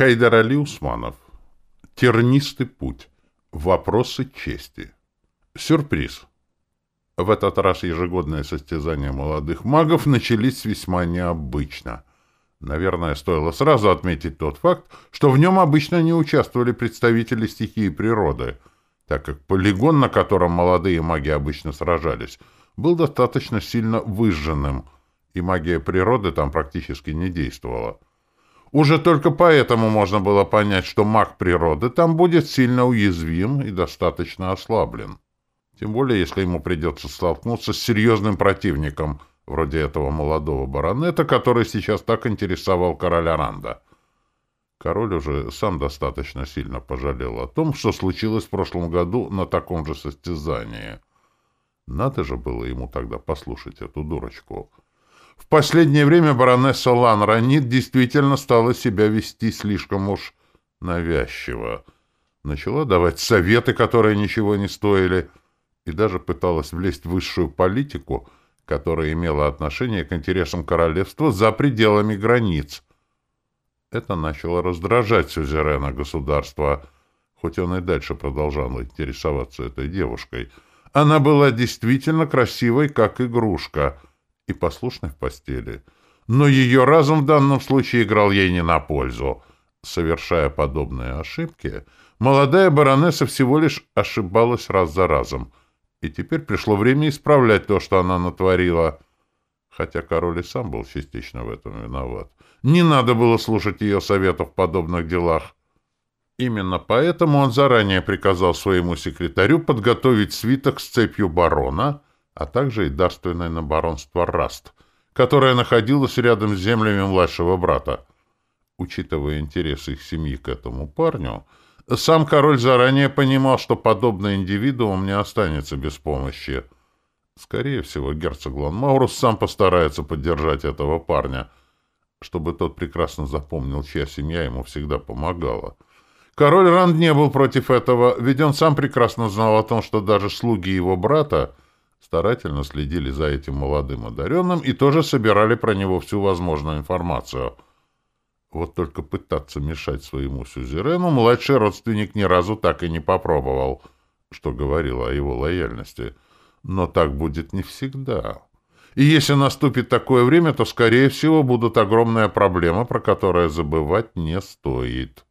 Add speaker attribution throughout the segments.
Speaker 1: Хайдар Али Усманов. Тернистый путь. Вопросы чести. Сюрприз. В этот раз ежегодные состязания молодых магов начались весьма необычно. Наверное, стоило сразу отметить тот факт, что в нем обычно не участвовали представители стихии природы, так как полигон, на котором молодые маги обычно сражались, был достаточно сильно выжженным, и магия природы там практически не действовала. Уже только поэтому можно было понять, что маг природы там будет сильно уязвим и достаточно ослаблен. Тем более, если ему придется столкнуться с серьезным противником, вроде этого молодого баронета, который сейчас так интересовал короля Ранда. Король уже сам достаточно сильно пожалел о том, что случилось в прошлом году на таком же состязании. Надо же было ему тогда послушать эту дурочку — в последнее время баронесса Лан Ранит действительно стала себя вести слишком уж навязчиво. Начала давать советы, которые ничего не стоили, и даже пыталась влезть в высшую политику, которая имела отношение к интересам королевства за пределами границ. Это начало раздражать сюзерена государства, хоть он и дальше продолжал интересоваться этой девушкой. Она была действительно красивой, как игрушка — и послушной в постели. Но ее разум в данном случае играл ей не на пользу. Совершая подобные ошибки, молодая баронесса всего лишь ошибалась раз за разом. И теперь пришло время исправлять то, что она натворила. Хотя король и сам был частично в этом виноват. Не надо было слушать ее советов в подобных делах. Именно поэтому он заранее приказал своему секретарю подготовить свиток с цепью барона — а также и дарственное на баронство Раст, которое находилось рядом с землями младшего брата. Учитывая интересы их семьи к этому парню, сам король заранее понимал, что подобный индивидуум не останется без помощи. Скорее всего, герцог Ланмаурус сам постарается поддержать этого парня, чтобы тот прекрасно запомнил, чья семья ему всегда помогала. Король Ранд не был против этого, ведь он сам прекрасно знал о том, что даже слуги его брата старательно следили за этим молодым одаренным и тоже собирали про него всю возможную информацию. Вот только пытаться мешать своему сюзерену младший родственник ни разу так и не попробовал, что говорило о его лояльности. Но так будет не всегда. И если наступит такое время, то, скорее всего, будут огромные проблемы, про которые забывать не стоит.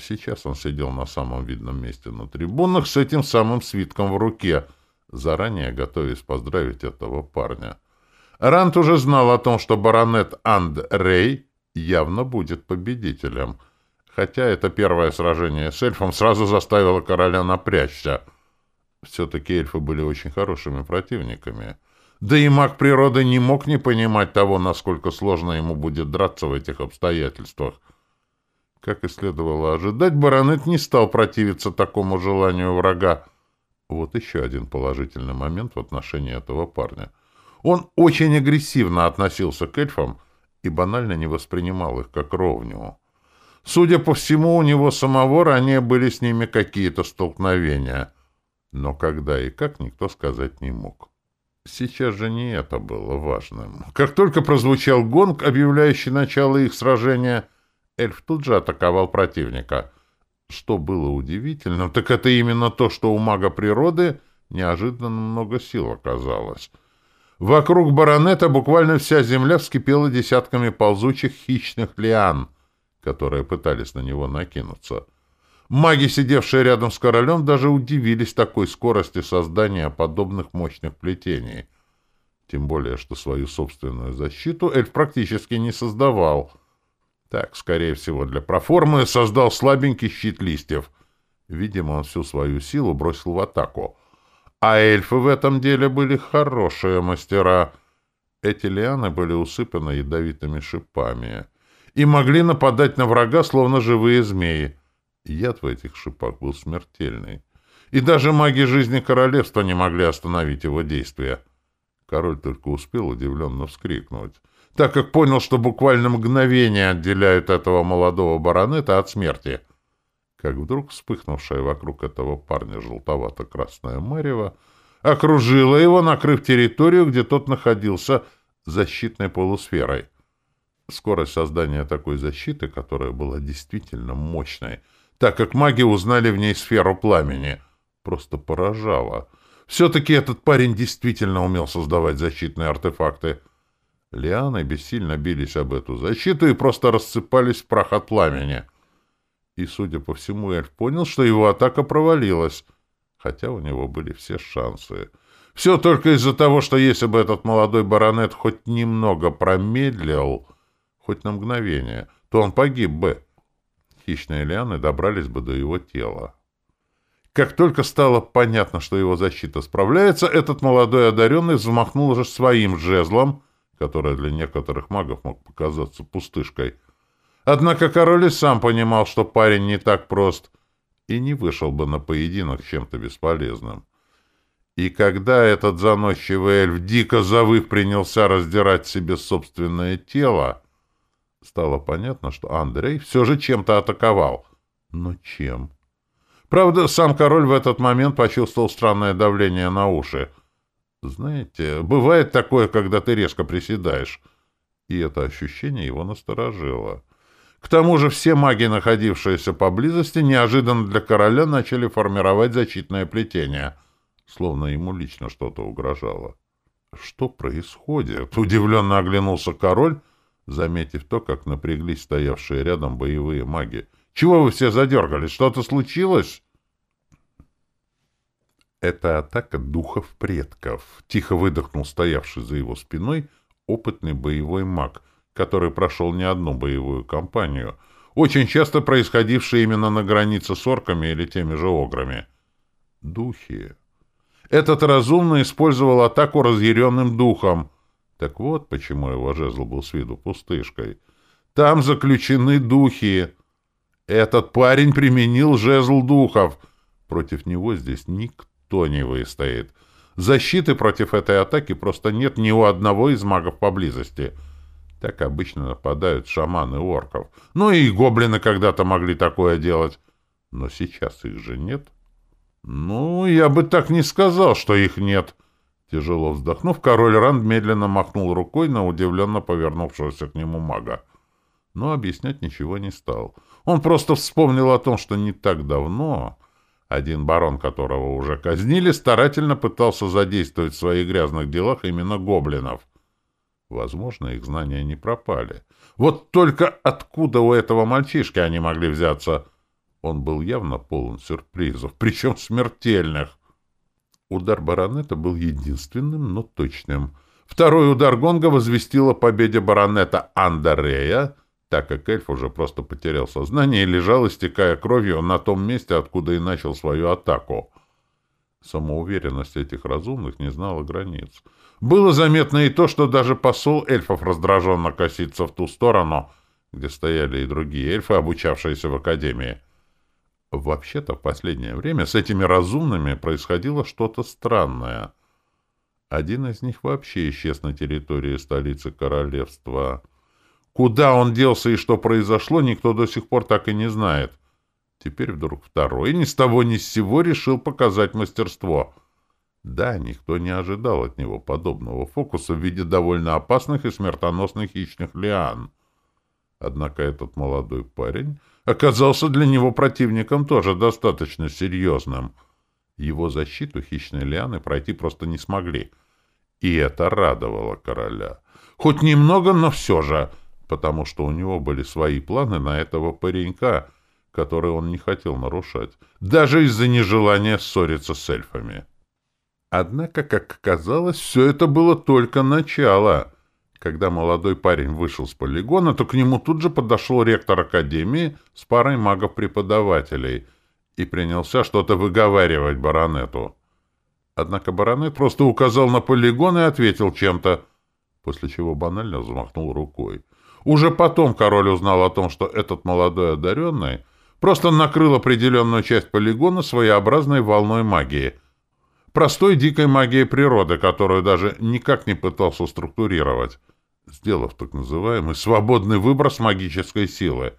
Speaker 1: Сейчас он сидел на самом видном месте на трибунах с этим самым свитком в руке — заранее готовясь поздравить этого парня. Рант уже знал о том, что баронет Анд Рей явно будет победителем, хотя это первое сражение с эльфом сразу заставило короля напрячься. Все-таки эльфы были очень хорошими противниками. Да и маг природы не мог не понимать того, насколько сложно ему будет драться в этих обстоятельствах. Как и следовало ожидать, баронет не стал противиться такому желанию врага, вот еще один положительный момент в отношении этого парня. Он очень агрессивно относился к эльфам и банально не воспринимал их как ровню. Судя по всему, у него самого ранее были с ними какие-то столкновения. Но когда и как, никто сказать не мог. Сейчас же не это было важным. Как только прозвучал гонг, объявляющий начало их сражения, эльф тут же атаковал противника — что было удивительным, так это именно то, что у мага природы неожиданно много сил оказалось. Вокруг баронета буквально вся земля вскипела десятками ползучих хищных лиан, которые пытались на него накинуться. Маги, сидевшие рядом с королем, даже удивились такой скорости создания подобных мощных плетений. Тем более, что свою собственную защиту эльф практически не создавал — так, скорее всего, для проформы создал слабенький щит листьев. Видимо, он всю свою силу бросил в атаку. А эльфы в этом деле были хорошие мастера. Эти лианы были усыпаны ядовитыми шипами и могли нападать на врага, словно живые змеи. Яд в этих шипах был смертельный. И даже маги жизни королевства не могли остановить его действия. Король только успел удивленно вскрикнуть так как понял, что буквально мгновение отделяют этого молодого баронета от смерти. Как вдруг вспыхнувшая вокруг этого парня желтовато-красная марево окружила его, накрыв территорию, где тот находился защитной полусферой. Скорость создания такой защиты, которая была действительно мощной, так как маги узнали в ней сферу пламени, просто поражала. Все-таки этот парень действительно умел создавать защитные артефакты. Лианы бессильно бились об эту защиту и просто рассыпались в прах от пламени. И, судя по всему, эльф понял, что его атака провалилась, хотя у него были все шансы. Все только из-за того, что если бы этот молодой баронет хоть немного промедлил хоть на мгновение, то он погиб бы. Хищные лианы добрались бы до его тела. Как только стало понятно, что его защита справляется, этот молодой одаренный взмахнул уже своим жезлом, который для некоторых магов мог показаться пустышкой. Однако король и сам понимал, что парень не так прост, и не вышел бы на поединок чем-то бесполезным. И когда этот заносчивый эльф, дико завыв, принялся раздирать себе собственное тело, Стало понятно, что Андрей все же чем-то атаковал. Но чем? Правда, сам король в этот момент почувствовал странное давление на уши. Знаете, бывает такое, когда ты резко приседаешь. И это ощущение его насторожило. К тому же все маги, находившиеся поблизости, неожиданно для короля начали формировать защитное плетение, словно ему лично что-то угрожало. «Что происходит?» — удивленно оглянулся король, заметив то, как напряглись стоявшие рядом боевые маги. «Чего вы все задергались? Что-то случилось?» «Это атака духов предков», — тихо выдохнул стоявший за его спиной опытный боевой маг, который прошел не одну боевую кампанию, очень часто происходившие именно на границе с орками или теми же ограми. Духи. Этот разумный использовал атаку разъяренным духом — так вот, почему его жезл был с виду пустышкой. Там заключены духи. Этот парень применил жезл духов. Против него здесь никто не выстоит. Защиты против этой атаки просто нет ни у одного из магов поблизости. Так обычно нападают шаманы орков. Ну и гоблины когда-то могли такое делать. Но сейчас их же нет. Ну, я бы так не сказал, что их нет. Тяжело вздохнув, король Ранд медленно махнул рукой на удивленно повернувшегося к нему мага. Но объяснять ничего не стал. Он просто вспомнил о том, что не так давно один барон, которого уже казнили, старательно пытался задействовать в своих грязных делах именно гоблинов. Возможно, их знания не пропали. Вот только откуда у этого мальчишки они могли взяться? Он был явно полон сюрпризов, причем смертельных. Удар баронета был единственным, но точным. Второй удар гонга возвестил о победе баронета Андерея, так как эльф уже просто потерял сознание и лежал, истекая кровью на том месте, откуда и начал свою атаку. Самоуверенность этих разумных не знала границ. Было заметно и то, что даже посол эльфов раздраженно косится в ту сторону, где стояли и другие эльфы, обучавшиеся в академии. Вообще-то в последнее время с этими разумными происходило что-то странное. Один из них вообще исчез на территории столицы королевства. Куда он делся и что произошло, никто до сих пор так и не знает. Теперь вдруг второй ни с того ни с сего решил показать мастерство. Да, никто не ожидал от него подобного фокуса в виде довольно опасных и смертоносных хищных лиан. Однако этот молодой парень оказался для него противником тоже достаточно серьезным. Его защиту хищные лианы пройти просто не смогли. И это радовало короля. Хоть немного, но все же, потому что у него были свои планы на этого паренька, которые он не хотел нарушать, даже из-за нежелания ссориться с эльфами. Однако, как оказалось, все это было только начало — когда молодой парень вышел с полигона, то к нему тут же подошел ректор академии с парой магов-преподавателей и принялся что-то выговаривать баронету. Однако баронет просто указал на полигон и ответил чем-то, после чего банально взмахнул рукой. Уже потом король узнал о том, что этот молодой одаренный просто накрыл определенную часть полигона своеобразной волной магии. Простой дикой магией природы, которую даже никак не пытался структурировать сделав так называемый свободный выброс магической силы.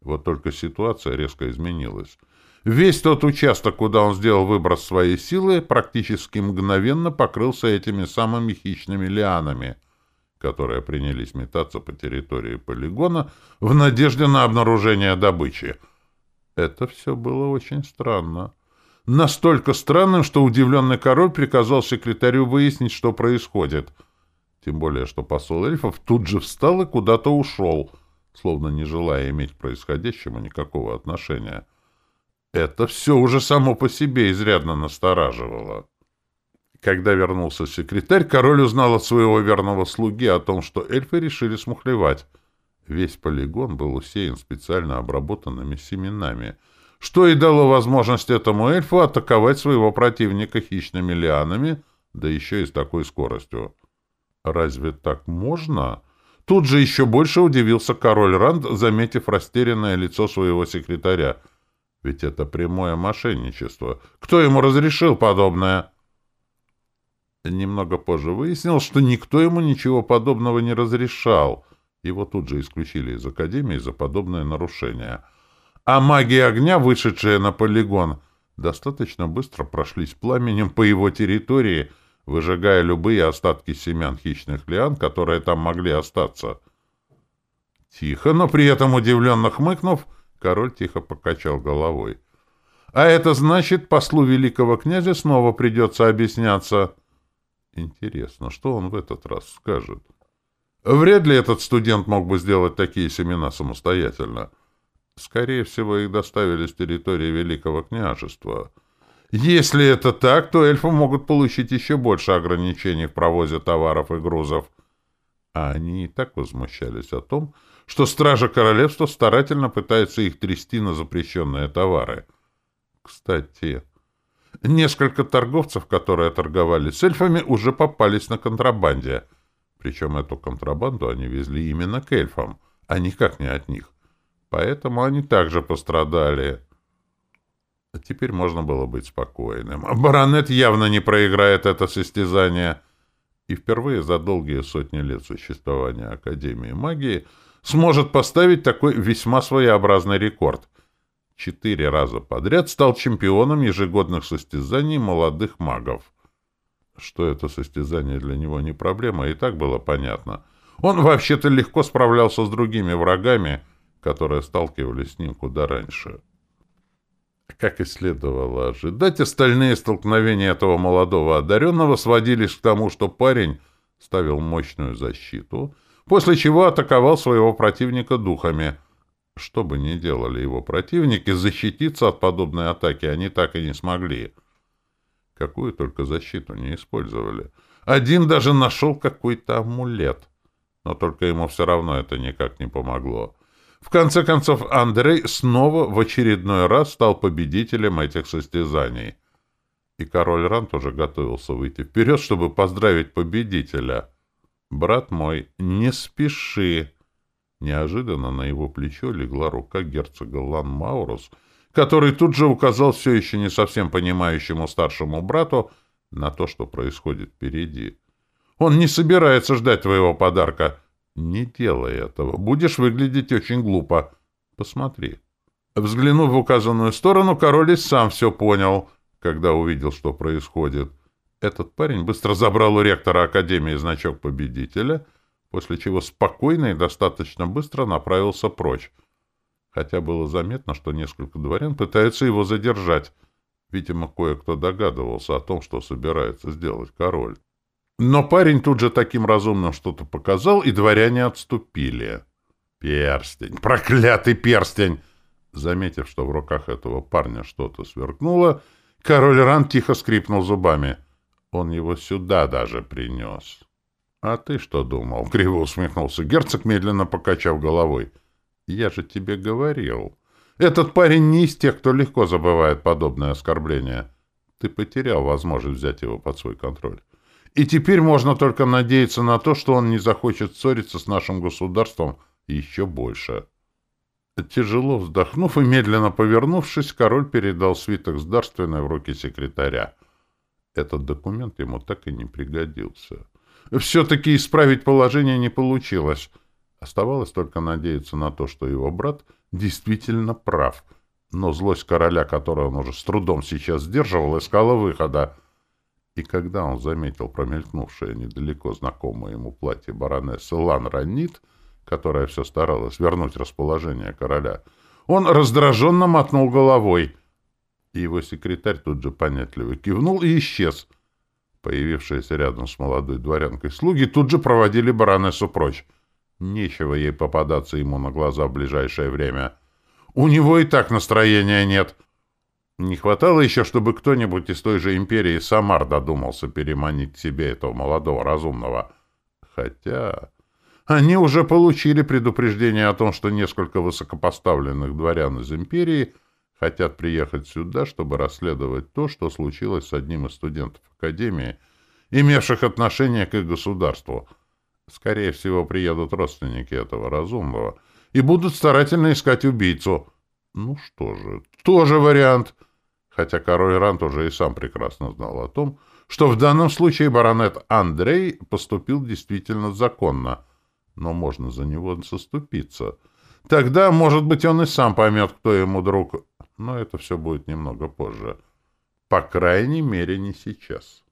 Speaker 1: Вот только ситуация резко изменилась. Весь тот участок, куда он сделал выброс своей силы, практически мгновенно покрылся этими самыми хищными лианами, которые принялись метаться по территории полигона в надежде на обнаружение добычи. Это все было очень странно. Настолько странным, что удивленный король приказал секретарю выяснить, что происходит. Тем более, что посол эльфов тут же встал и куда-то ушел, словно не желая иметь к происходящему никакого отношения. Это все уже само по себе изрядно настораживало. Когда вернулся секретарь, король узнал от своего верного слуги о том, что эльфы решили смухлевать. Весь полигон был усеян специально обработанными семенами, что и дало возможность этому эльфу атаковать своего противника хищными лианами, да еще и с такой скоростью. Разве так можно? Тут же еще больше удивился король Ранд, заметив растерянное лицо своего секретаря. Ведь это прямое мошенничество. Кто ему разрешил подобное? Немного позже выяснил, что никто ему ничего подобного не разрешал. Его тут же исключили из Академии за подобное нарушение. А маги огня, вышедшие на полигон, достаточно быстро прошлись пламенем по его территории, выжигая любые остатки семян хищных лиан, которые там могли остаться. Тихо, но при этом удивленно хмыкнув, король тихо покачал головой. А это значит, послу великого князя снова придется объясняться — Интересно, что он в этот раз скажет? Вряд ли этот студент мог бы сделать такие семена самостоятельно. Скорее всего, их доставили с территории Великого княжества. Если это так, то эльфы могут получить еще больше ограничений в провозе товаров и грузов. А они и так возмущались о том, что стража королевства старательно пытается их трясти на запрещенные товары. Кстати, Несколько торговцев, которые торговали с эльфами, уже попались на контрабанде. Причем эту контрабанду они везли именно к эльфам, а никак не от них. Поэтому они также пострадали. А теперь можно было быть спокойным. Баронет явно не проиграет это состязание. И впервые за долгие сотни лет существования Академии магии сможет поставить такой весьма своеобразный рекорд — четыре раза подряд стал чемпионом ежегодных состязаний молодых магов. Что это состязание для него не проблема, и так было понятно. Он вообще-то легко справлялся с другими врагами, которые сталкивались с ним куда раньше. Как и следовало ожидать, остальные столкновения этого молодого одаренного сводились к тому, что парень ставил мощную защиту, после чего атаковал своего противника духами — что бы ни делали его противники, защититься от подобной атаки они так и не смогли. Какую только защиту не использовали. Один даже нашел какой-то амулет. Но только ему все равно это никак не помогло. В конце концов, Андрей снова в очередной раз стал победителем этих состязаний. И король Ран тоже готовился выйти вперед, чтобы поздравить победителя. «Брат мой, не спеши!» Неожиданно на его плечо легла рука герцога Лан Маурус, который тут же указал все еще не совсем понимающему старшему брату на то, что происходит впереди. «Он не собирается ждать твоего подарка. Не делай этого. Будешь выглядеть очень глупо. Посмотри». Взглянув в указанную сторону, король и сам все понял, когда увидел, что происходит. Этот парень быстро забрал у ректора Академии значок победителя — после чего спокойно и достаточно быстро направился прочь. Хотя было заметно, что несколько дворян пытаются его задержать. Видимо, кое-кто догадывался о том, что собирается сделать король. Но парень тут же таким разумным что-то показал, и дворяне отступили. «Перстень! Проклятый перстень!» Заметив, что в руках этого парня что-то сверкнуло, король Ран тихо скрипнул зубами. Он его сюда даже принес. «А ты что думал?» — криво усмехнулся герцог, медленно покачав головой. «Я же тебе говорил. Этот парень не из тех, кто легко забывает подобное оскорбление. Ты потерял возможность взять его под свой контроль. И теперь можно только надеяться на то, что он не захочет ссориться с нашим государством еще больше». Тяжело вздохнув и медленно повернувшись, король передал свиток с дарственной в руки секретаря. Этот документ ему так и не пригодился. Все-таки исправить положение не получилось. Оставалось только надеяться на то, что его брат действительно прав. Но злость короля, которую он уже с трудом сейчас сдерживал, искала выхода. И когда он заметил промелькнувшее недалеко знакомое ему платье баронессы Лан Ранит, которая все старалась вернуть расположение короля, он раздраженно мотнул головой. И его секретарь тут же понятливо кивнул и исчез. Появившиеся рядом с молодой дворянкой слуги тут же проводили баронессу прочь. Нечего ей попадаться ему на глаза в ближайшее время. У него и так настроения нет. Не хватало еще, чтобы кто-нибудь из той же империи Самар додумался переманить к себе этого молодого разумного. Хотя... Они уже получили предупреждение о том, что несколько высокопоставленных дворян из империи хотят приехать сюда, чтобы расследовать то, что случилось с одним из студентов Академии, имевших отношение к их государству. Скорее всего, приедут родственники этого разумного и будут старательно искать убийцу. Ну что же, тоже вариант. Хотя король Рант уже и сам прекрасно знал о том, что в данном случае баронет Андрей поступил действительно законно, но можно за него заступиться. Тогда, может быть, он и сам поймет, кто ему друг, но это все будет немного позже. По крайней мере, не сейчас.